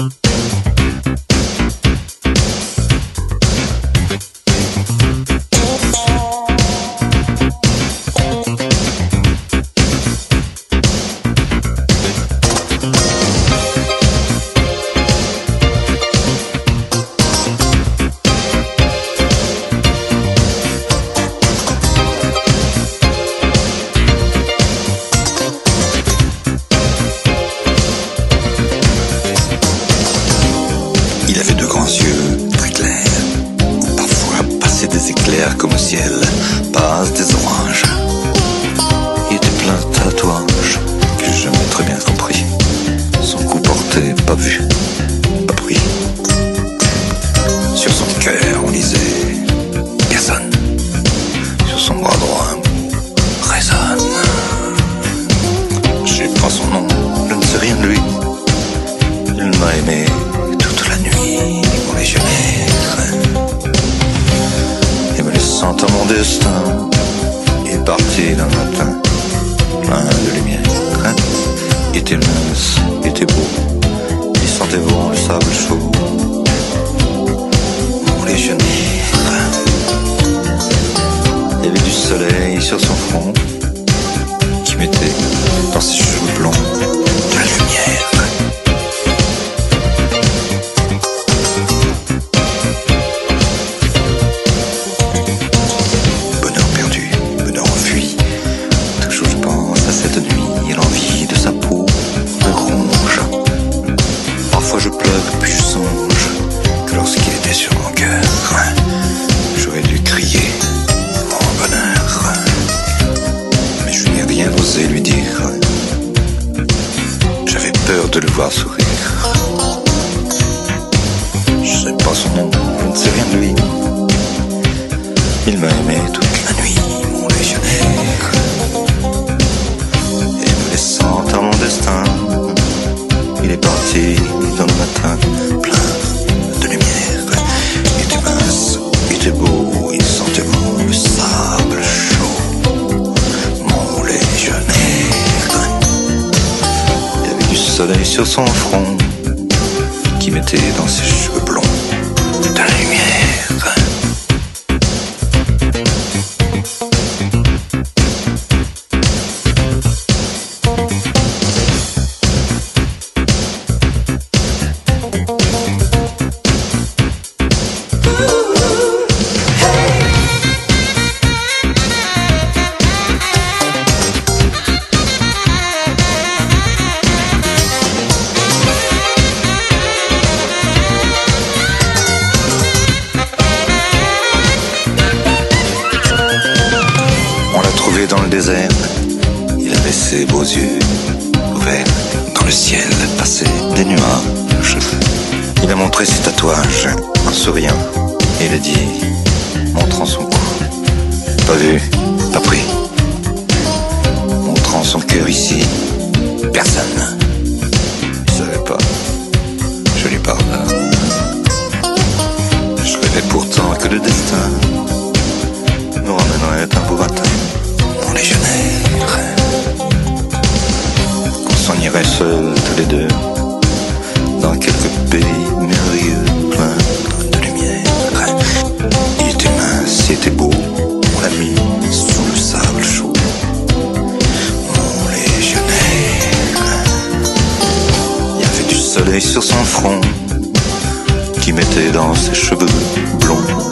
Il lisait. Sur son bras droit, résonne. Je pas son nom, je ne sais rien de lui. Il m'a aimé toute la nuit, mon légionnaire. Et me laissant à mon destin, il est parti d'un matin, plein de lumière. Il était mince, il était beau, il sentait bon le sable chaud. Sur son front, peur sur son front, qui mettait dans ses cheveux blonds de la lumière. Dans le désert. Il avait ses beaux yeux ouverts. Dans le ciel passaient des nuages. Il a montré ses tatouages en souriant. Et il a dit, montrant son cou. Pas vu, pas pris. Montrant son cœur ici. Personne. Il savait pas. Je lui pardonne. Je rêvais pourtant que le destin tous les deux, dans quelques pays merveilleux, plein de lumière. Il était mince, il était beau, on l'a mis sous le sable chaud. Mon légionnaire. Il y avait du soleil sur son front, qui mettait dans ses cheveux blonds